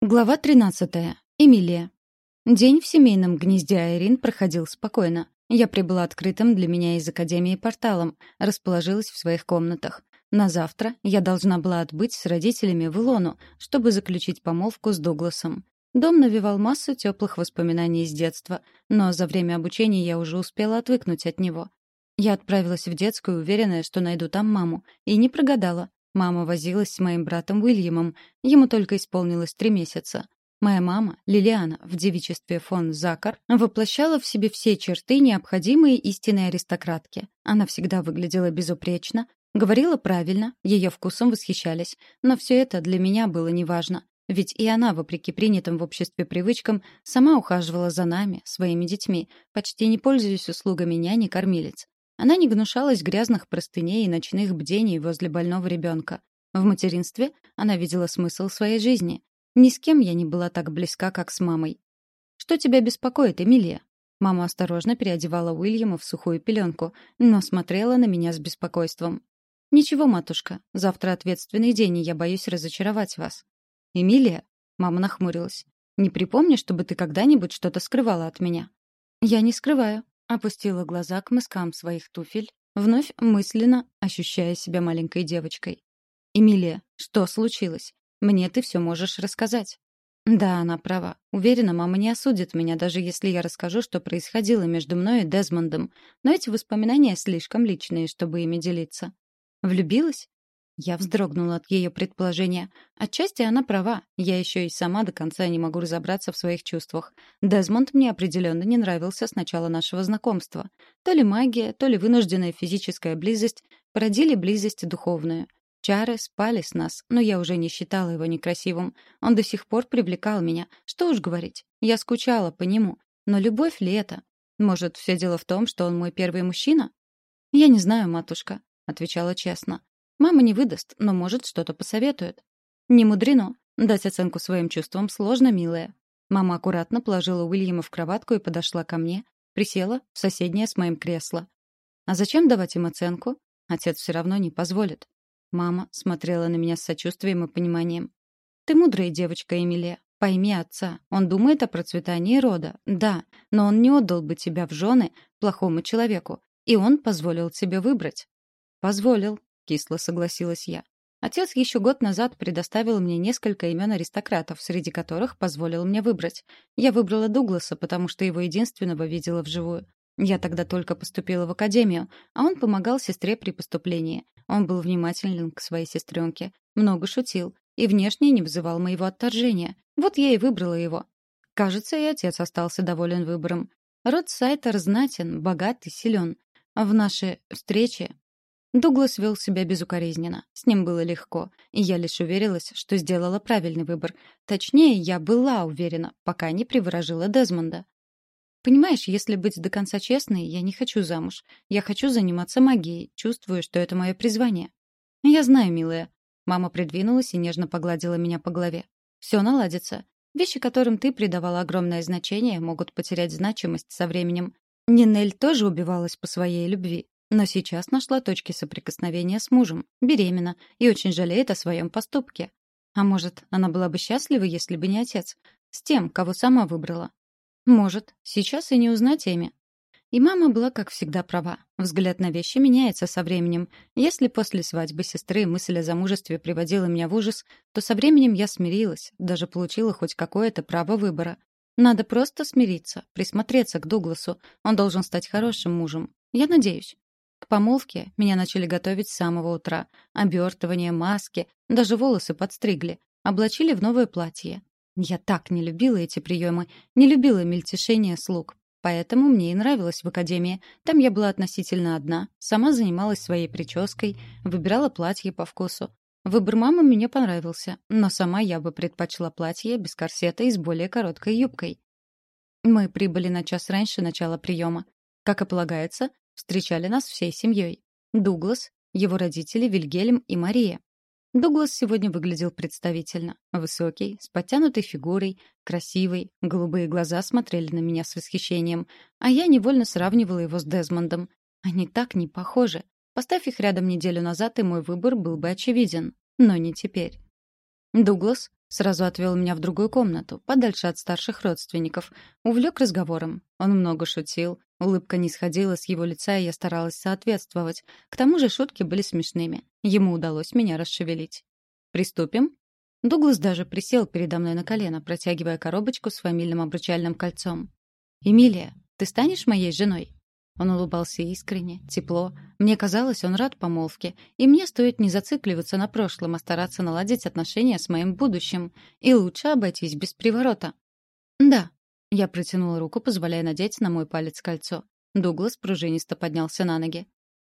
Глава 13. Эмилия. День в семейном гнезде Айрин проходил спокойно. Я прибыла открытым для меня из академии порталом, расположилась в своих комнатах. На завтра я должна была отбыть с родителями в Илону, чтобы заключить помолвку с Дугласом. Дом навевал массу теплых воспоминаний из детства, но за время обучения я уже успела отвыкнуть от него. Я отправилась в детскую, уверенная, что найду там маму, и не прогадала. Мама возилась с моим братом Уильямом. Ему только исполнилось три месяца. Моя мама, Лилиана, в девичестве фон Закар, воплощала в себе все черты, необходимые истинной аристократке. Она всегда выглядела безупречно, говорила правильно, ее вкусом восхищались. Но все это для меня было неважно. Ведь и она, вопреки принятым в обществе привычкам, сама ухаживала за нами, своими детьми, почти не пользуясь услугами няни-кормилец. Она не гнушалась грязных простыней и ночных бдений возле больного ребенка. В материнстве она видела смысл своей жизни. Ни с кем я не была так близка, как с мамой. «Что тебя беспокоит, Эмилия?» Мама осторожно переодевала Уильяма в сухую пеленку, но смотрела на меня с беспокойством. «Ничего, матушка, завтра ответственный день, и я боюсь разочаровать вас». «Эмилия?» — мама нахмурилась. «Не припомни, чтобы ты когда-нибудь что-то скрывала от меня». «Я не скрываю», Опустила глаза к мыскам своих туфель, вновь мысленно ощущая себя маленькой девочкой. «Эмилия, что случилось? Мне ты все можешь рассказать». Да, она права. Уверена, мама не осудит меня, даже если я расскажу, что происходило между мной и Дезмондом. Но эти воспоминания слишком личные, чтобы ими делиться. Влюбилась? Я вздрогнула от ее предположения. Отчасти она права. Я еще и сама до конца не могу разобраться в своих чувствах. Дезмонд мне определенно не нравился с начала нашего знакомства. То ли магия, то ли вынужденная физическая близость породили близость духовную. Чары спали с нас, но я уже не считала его некрасивым. Он до сих пор привлекал меня. Что уж говорить. Я скучала по нему. Но любовь ли это? Может, все дело в том, что он мой первый мужчина? «Я не знаю, матушка», — отвечала честно. Мама не выдаст, но, может, что-то посоветует. Не мудрено. Дать оценку своим чувствам сложно, милая. Мама аккуратно положила Уильяма в кроватку и подошла ко мне, присела в соседнее с моим кресло. А зачем давать им оценку? Отец все равно не позволит. Мама смотрела на меня с сочувствием и пониманием. «Ты мудрая девочка, Эмилия. Пойми отца. Он думает о процветании рода. Да, но он не отдал бы тебя в жены плохому человеку. И он позволил тебе выбрать». «Позволил», кисло согласилась я. Отец еще год назад предоставил мне несколько имен аристократов, среди которых позволил мне выбрать. Я выбрала Дугласа, потому что его единственного видела вживую. Я тогда только поступила в академию, а он помогал сестре при поступлении. Он был внимателен к своей сестренке, много шутил и внешне не вызывал моего отторжения. Вот я и выбрала его. Кажется, и отец остался доволен выбором. Род Сайтер знатен, богат и силен. В нашей встрече Дуглас вел себя безукоризненно. С ним было легко, и я лишь уверилась, что сделала правильный выбор. Точнее, я была уверена, пока не приворожила Дезмонда. Понимаешь, если быть до конца честной, я не хочу замуж. Я хочу заниматься магией, чувствую, что это мое призвание. Я знаю, милая. Мама придвинулась и нежно погладила меня по голове. Все наладится. Вещи, которым ты придавала огромное значение, могут потерять значимость со временем. Нинель тоже убивалась по своей любви. Но сейчас нашла точки соприкосновения с мужем, беременна и очень жалеет о своем поступке. А может, она была бы счастлива, если бы не отец? С тем, кого сама выбрала. Может, сейчас и не узнать Эми. И мама была, как всегда, права. Взгляд на вещи меняется со временем. Если после свадьбы сестры мысль о замужестве приводила меня в ужас, то со временем я смирилась, даже получила хоть какое-то право выбора. Надо просто смириться, присмотреться к Дугласу. Он должен стать хорошим мужем. Я надеюсь. К помолвке меня начали готовить с самого утра. Обертывание, маски, даже волосы подстригли. Облачили в новое платье. Я так не любила эти приемы, не любила мельтешение слуг. Поэтому мне и нравилось в академии. Там я была относительно одна, сама занималась своей прической, выбирала платье по вкусу. Выбор мамы мне понравился, но сама я бы предпочла платье без корсета и с более короткой юбкой. Мы прибыли на час раньше начала приема. Как и полагается, Встречали нас всей семьей. Дуглас, его родители Вильгельм и Мария. Дуглас сегодня выглядел представительно. Высокий, с подтянутой фигурой, красивый, голубые глаза смотрели на меня с восхищением, а я невольно сравнивала его с Дезмондом. Они так не похожи. Поставь их рядом неделю назад, и мой выбор был бы очевиден. Но не теперь. Дуглас Сразу отвел меня в другую комнату, подальше от старших родственников. Увлек разговором. Он много шутил. Улыбка не сходила с его лица, и я старалась соответствовать. К тому же шутки были смешными. Ему удалось меня расшевелить. «Приступим?» Дуглас даже присел передо мной на колено, протягивая коробочку с фамильным обручальным кольцом. «Эмилия, ты станешь моей женой?» Он улыбался искренне, тепло. Мне казалось, он рад помолвке, и мне стоит не зацикливаться на прошлом, а стараться наладить отношения с моим будущим. И лучше обойтись без приворота. «Да». Я протянула руку, позволяя надеть на мой палец кольцо. Дуглас пружинисто поднялся на ноги.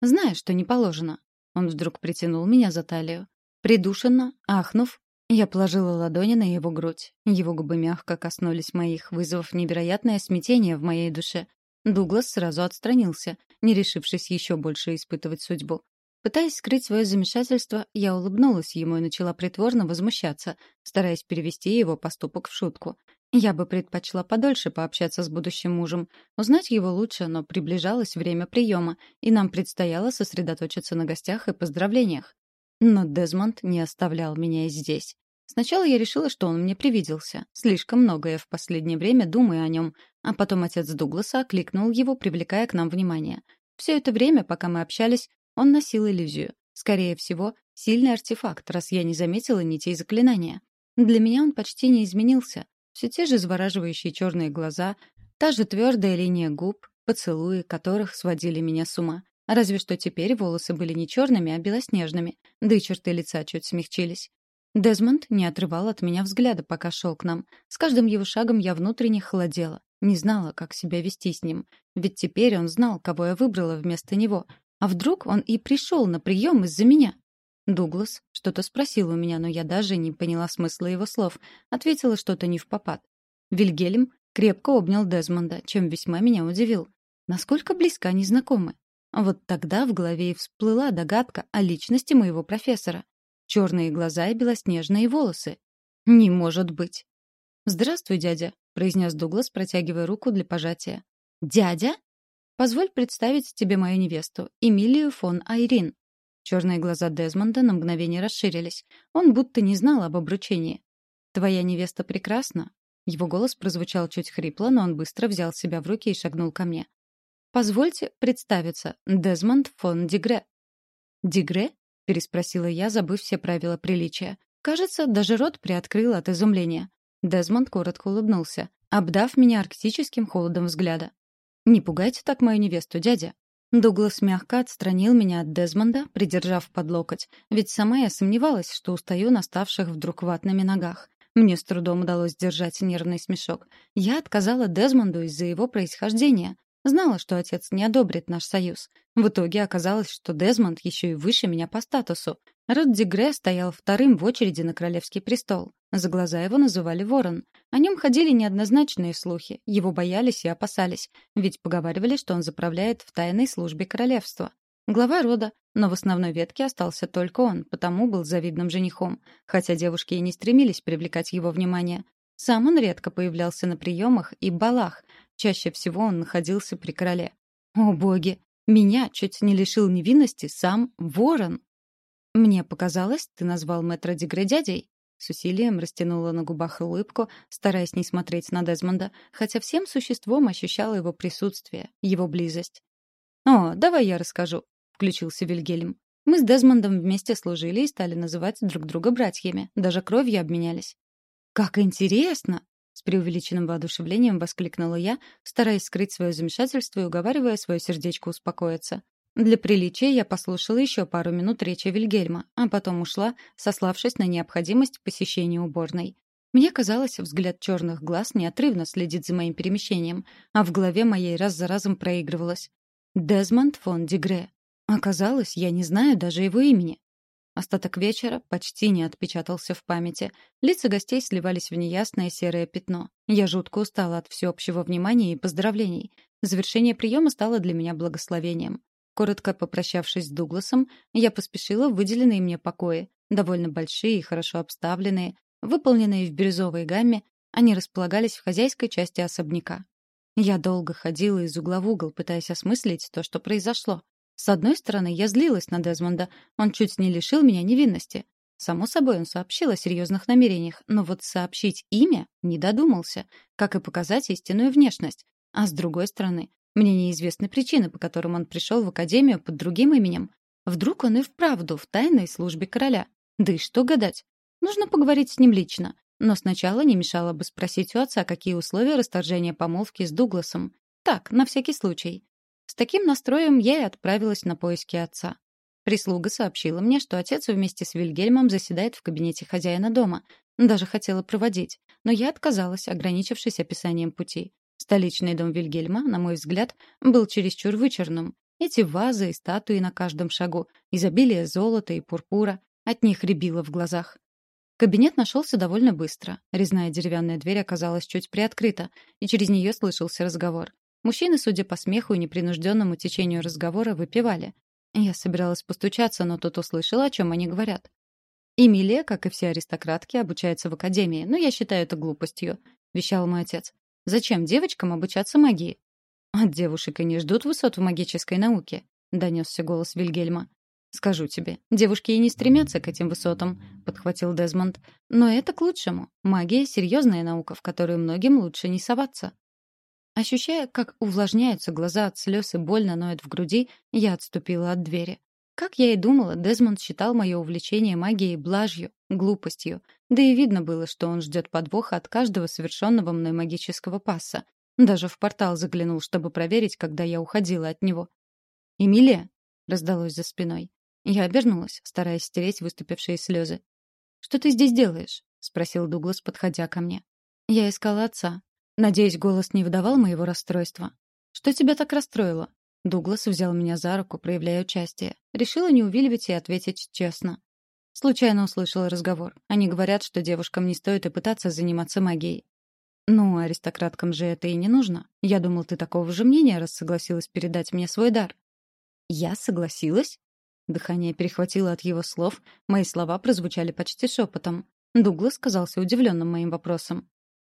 «Знаю, что не положено». Он вдруг притянул меня за талию. Придушенно, ахнув, я положила ладони на его грудь. Его губы мягко коснулись моих, вызвав невероятное смятение в моей душе. Дуглас сразу отстранился, не решившись еще больше испытывать судьбу. Пытаясь скрыть свое замешательство, я улыбнулась ему и начала притворно возмущаться, стараясь перевести его поступок в шутку. Я бы предпочла подольше пообщаться с будущим мужем, узнать его лучше, но приближалось время приема, и нам предстояло сосредоточиться на гостях и поздравлениях. Но Дезмонд не оставлял меня и здесь. Сначала я решила, что он мне привиделся. Слишком многое в последнее время думаю о нем. А потом отец Дугласа окликнул его, привлекая к нам внимание. Все это время, пока мы общались, он носил иллюзию. Скорее всего, сильный артефакт, раз я не заметила нитей заклинания. Для меня он почти не изменился. Все те же завораживающие черные глаза, та же твердая линия губ, поцелуи которых сводили меня с ума. Разве что теперь волосы были не черными, а белоснежными, да и черты лица чуть смягчились. Дезмонд не отрывал от меня взгляда, пока шел к нам. С каждым его шагом я внутренне холодела. Не знала, как себя вести с ним. Ведь теперь он знал, кого я выбрала вместо него. А вдруг он и пришел на прием из-за меня? Дуглас что-то спросил у меня, но я даже не поняла смысла его слов. Ответила что-то не в попад. Вильгельм крепко обнял Дезмонда, чем весьма меня удивил. Насколько близко они знакомы? Вот тогда в голове и всплыла догадка о личности моего профессора. Черные глаза и белоснежные волосы. Не может быть. «Здравствуй, дядя», — произнес Дуглас, протягивая руку для пожатия. «Дядя?» «Позволь представить тебе мою невесту, Эмилию фон Айрин». Черные глаза Дезмонда на мгновение расширились. Он будто не знал об обручении. «Твоя невеста прекрасна». Его голос прозвучал чуть хрипло, но он быстро взял себя в руки и шагнул ко мне. «Позвольте представиться, Дезмонд фон Дигре». «Дигре?» Переспросила я, забыв все правила приличия. Кажется, даже рот приоткрыл от изумления. Дезмонд коротко улыбнулся, обдав меня арктическим холодом взгляда. «Не пугайте так мою невесту, дядя». Дуглас мягко отстранил меня от Дезмонда, придержав под локоть, ведь сама я сомневалась, что устаю на ставших вдруг ватными ногах. Мне с трудом удалось сдержать нервный смешок. Я отказала Дезмонду из-за его происхождения. Знала, что отец не одобрит наш союз. В итоге оказалось, что Дезмонд еще и выше меня по статусу. Род Дегре стоял вторым в очереди на королевский престол. За глаза его называли Ворон. О нем ходили неоднозначные слухи. Его боялись и опасались, ведь поговаривали, что он заправляет в тайной службе королевства. Глава рода, но в основной ветке остался только он, потому был завидным женихом, хотя девушки и не стремились привлекать его внимание. Сам он редко появлялся на приемах и балах, чаще всего он находился при короле. О боги! Меня чуть не лишил невинности сам ворон. Мне показалось, ты назвал мэтра дядей? С усилием растянула на губах улыбку, стараясь не смотреть на Дезмонда, хотя всем существом ощущала его присутствие, его близость. «О, давай я расскажу», — включился Вильгельм. «Мы с Дезмондом вместе служили и стали называть друг друга братьями, даже кровью обменялись». «Как интересно!» С преувеличенным воодушевлением воскликнула я, стараясь скрыть свое замешательство и уговаривая свое сердечко успокоиться. Для приличия я послушала еще пару минут речи Вильгельма, а потом ушла, сославшись на необходимость посещения уборной. Мне казалось, взгляд черных глаз неотрывно следит за моим перемещением, а в голове моей раз за разом проигрывалось. Дезмонд фон Дегре. Оказалось, я не знаю даже его имени. Остаток вечера почти не отпечатался в памяти. Лица гостей сливались в неясное серое пятно. Я жутко устала от всеобщего внимания и поздравлений. Завершение приема стало для меня благословением. Коротко попрощавшись с Дугласом, я поспешила в выделенные мне покои. Довольно большие и хорошо обставленные, выполненные в бирюзовой гамме, они располагались в хозяйской части особняка. Я долго ходила из угла в угол, пытаясь осмыслить то, что произошло. С одной стороны, я злилась на Дезмонда. Он чуть не лишил меня невинности. Само собой, он сообщил о серьезных намерениях, но вот сообщить имя не додумался, как и показать истинную внешность. А с другой стороны, мне неизвестны причины, по которым он пришел в академию под другим именем. Вдруг он и вправду в тайной службе короля. Да и что гадать? Нужно поговорить с ним лично. Но сначала не мешало бы спросить у отца, какие условия расторжения помолвки с Дугласом. Так, на всякий случай. С таким настроем я и отправилась на поиски отца. Прислуга сообщила мне, что отец вместе с Вильгельмом заседает в кабинете хозяина дома. Даже хотела проводить, но я отказалась, ограничившись описанием пути. Столичный дом Вильгельма, на мой взгляд, был чересчур вычурным. Эти вазы и статуи на каждом шагу, изобилие золота и пурпура, от них рябило в глазах. Кабинет нашелся довольно быстро. Резная деревянная дверь оказалась чуть приоткрыта, и через нее слышался разговор. Мужчины, судя по смеху и непринужденному течению разговора, выпивали. Я собиралась постучаться, но тут услышала, о чем они говорят. «Эмилия, как и все аристократки, обучается в академии, но я считаю это глупостью», — вещал мой отец. «Зачем девочкам обучаться магии?» «От девушек и не ждут высот в магической науке», — донесся голос Вильгельма. «Скажу тебе, девушки и не стремятся к этим высотам», — подхватил Дезмонд. «Но это к лучшему. Магия — серьезная наука, в которую многим лучше не соваться». Ощущая, как увлажняются глаза от слез и больно ноет в груди, я отступила от двери. Как я и думала, Дезмонд считал мое увлечение магией блажью, глупостью. Да и видно было, что он ждет подвоха от каждого совершенного мной магического пасса. Даже в портал заглянул, чтобы проверить, когда я уходила от него. «Эмилия?» — раздалось за спиной. Я обернулась, стараясь стереть выступившие слезы. «Что ты здесь делаешь?» — спросил Дуглас, подходя ко мне. «Я искала отца», Надеюсь, голос не выдавал моего расстройства. «Что тебя так расстроило?» Дуглас взял меня за руку, проявляя участие. Решила не увиливать и ответить честно. Случайно услышала разговор. Они говорят, что девушкам не стоит и пытаться заниматься магией. «Ну, аристократкам же это и не нужно. Я думал, ты такого же мнения, раз согласилась передать мне свой дар». «Я согласилась?» Дыхание перехватило от его слов, мои слова прозвучали почти шепотом. Дуглас казался удивленным моим вопросом.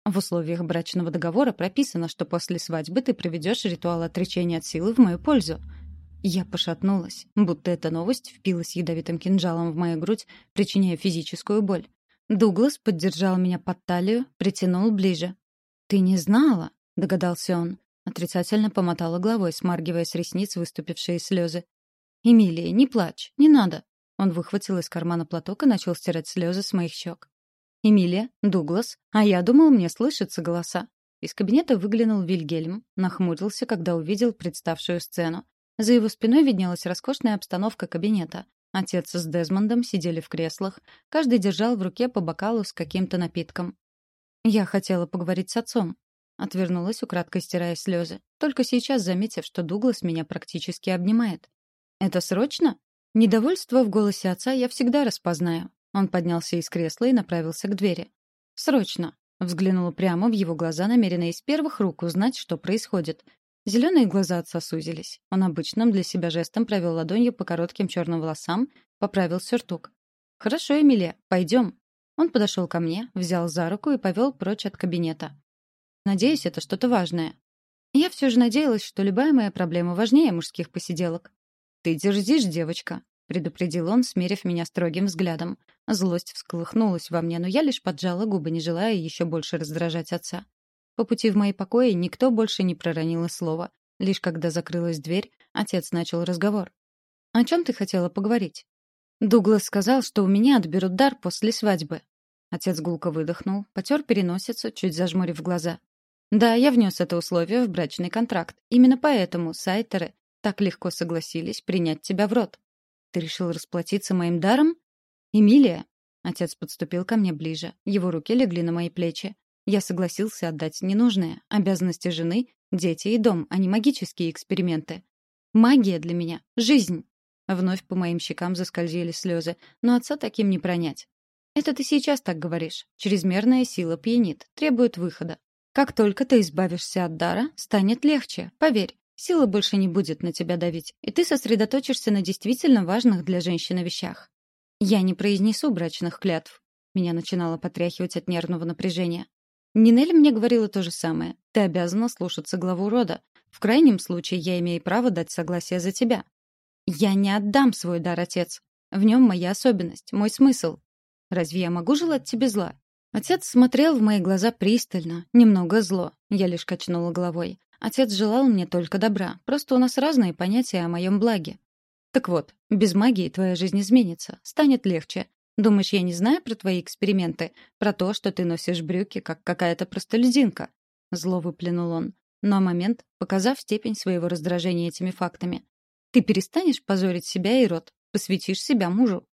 В условиях брачного договора прописано, что после свадьбы ты проведешь ритуал отречения от силы в мою пользу. Я пошатнулась, будто эта новость впилась ядовитым кинжалом в мою грудь, причиняя физическую боль. Дуглас поддержал меня под талию, притянул ближе. «Ты не знала?» — догадался он. Отрицательно помотала головой, смаргивая с ресниц выступившие слезы. «Эмилия, не плачь, не надо». Он выхватил из кармана платок и начал стирать слезы с моих щек. Эмилия, Дуглас, а я думал, мне слышатся голоса. Из кабинета выглянул Вильгельм, нахмурился, когда увидел представшую сцену. За его спиной виднелась роскошная обстановка кабинета. Отец с Дезмондом сидели в креслах, каждый держал в руке по бокалу с каким-то напитком. «Я хотела поговорить с отцом», — отвернулась, украдкой стирая слезы, только сейчас заметив, что Дуглас меня практически обнимает. «Это срочно?» Недовольство в голосе отца я всегда распознаю. Он поднялся из кресла и направился к двери. «Срочно!» — взглянула прямо в его глаза, намеренная из первых рук узнать, что происходит. Зеленые глаза отца сузились. Он обычным для себя жестом провел ладонью по коротким черным волосам, поправил сюртук. «Хорошо, Эмилия, пойдем». Он подошел ко мне, взял за руку и повел прочь от кабинета. «Надеюсь, это что-то важное». Я все же надеялась, что любая моя проблема важнее мужских посиделок. «Ты дерзишь, девочка», — предупредил он, смерив меня строгим взглядом. Злость всколыхнулась во мне, но я лишь поджала губы, не желая еще больше раздражать отца. По пути в мои покои никто больше не проронил слова. Лишь когда закрылась дверь, отец начал разговор. «О чем ты хотела поговорить?» «Дуглас сказал, что у меня отберут дар после свадьбы». Отец гулко выдохнул, потер переносицу, чуть зажмурив глаза. «Да, я внес это условие в брачный контракт. Именно поэтому сайтеры так легко согласились принять тебя в рот». Ты решил расплатиться моим даром? Эмилия? Отец подступил ко мне ближе. Его руки легли на мои плечи. Я согласился отдать ненужное. Обязанности жены, дети и дом, а не магические эксперименты. Магия для меня — жизнь. Вновь по моим щекам заскользили слезы, но отца таким не пронять. Это ты сейчас так говоришь. Чрезмерная сила пьянит, требует выхода. Как только ты избавишься от дара, станет легче, поверь. Сила больше не будет на тебя давить, и ты сосредоточишься на действительно важных для женщины вещах. Я не произнесу брачных клятв. Меня начинало потряхивать от нервного напряжения. Нинель мне говорила то же самое. Ты обязана слушаться главу рода. В крайнем случае я имею право дать согласие за тебя. Я не отдам свой дар, отец. В нем моя особенность, мой смысл. Разве я могу желать тебе зла?» Отец смотрел в мои глаза пристально, немного зло. Я лишь качнула головой. Отец желал мне только добра, просто у нас разные понятия о моем благе. Так вот, без магии твоя жизнь изменится, станет легче. Думаешь, я не знаю про твои эксперименты? Про то, что ты носишь брюки, как какая-то простолюдинка?» Зло выплюнул он. Но момент, показав степень своего раздражения этими фактами. «Ты перестанешь позорить себя и род, посвятишь себя мужу».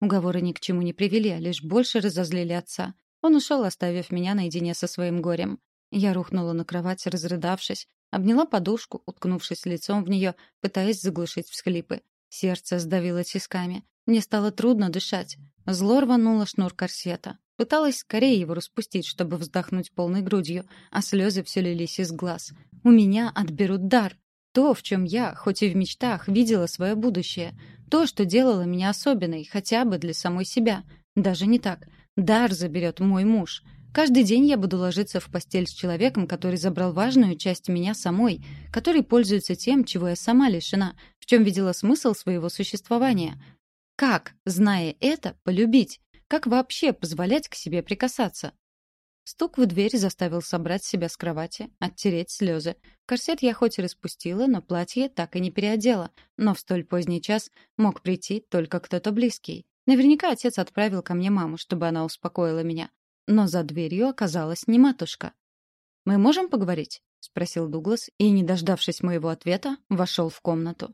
Уговоры ни к чему не привели, а лишь больше разозлили отца. Он ушел, оставив меня наедине со своим горем. Я рухнула на кровать, разрыдавшись, обняла подушку, уткнувшись лицом в нее, пытаясь заглушить всхлипы. Сердце сдавило тисками. Мне стало трудно дышать. Зло рвануло шнур корсета. Пыталась скорее его распустить, чтобы вздохнуть полной грудью, а слезы все лились из глаз. У меня отберут дар. То, в чем я, хоть и в мечтах, видела свое будущее. То, что делало меня особенной, хотя бы для самой себя. Даже не так. Дар заберет мой муж. Каждый день я буду ложиться в постель с человеком, который забрал важную часть меня самой, который пользуется тем, чего я сама лишена, в чем видела смысл своего существования. Как, зная это, полюбить? Как вообще позволять к себе прикасаться? Стук в дверь заставил собрать себя с кровати, оттереть слезы. Корсет я хоть и распустила, но платье так и не переодела. Но в столь поздний час мог прийти только кто-то близкий. Наверняка отец отправил ко мне маму, чтобы она успокоила меня. Но за дверью оказалась не матушка. «Мы можем поговорить?» — спросил Дуглас и, не дождавшись моего ответа, вошел в комнату.